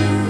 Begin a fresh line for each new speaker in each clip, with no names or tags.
you.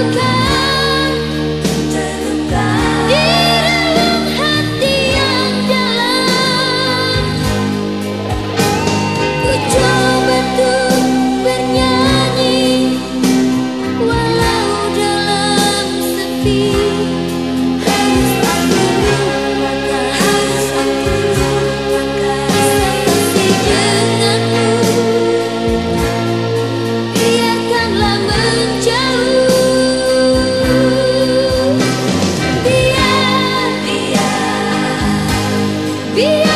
you can Be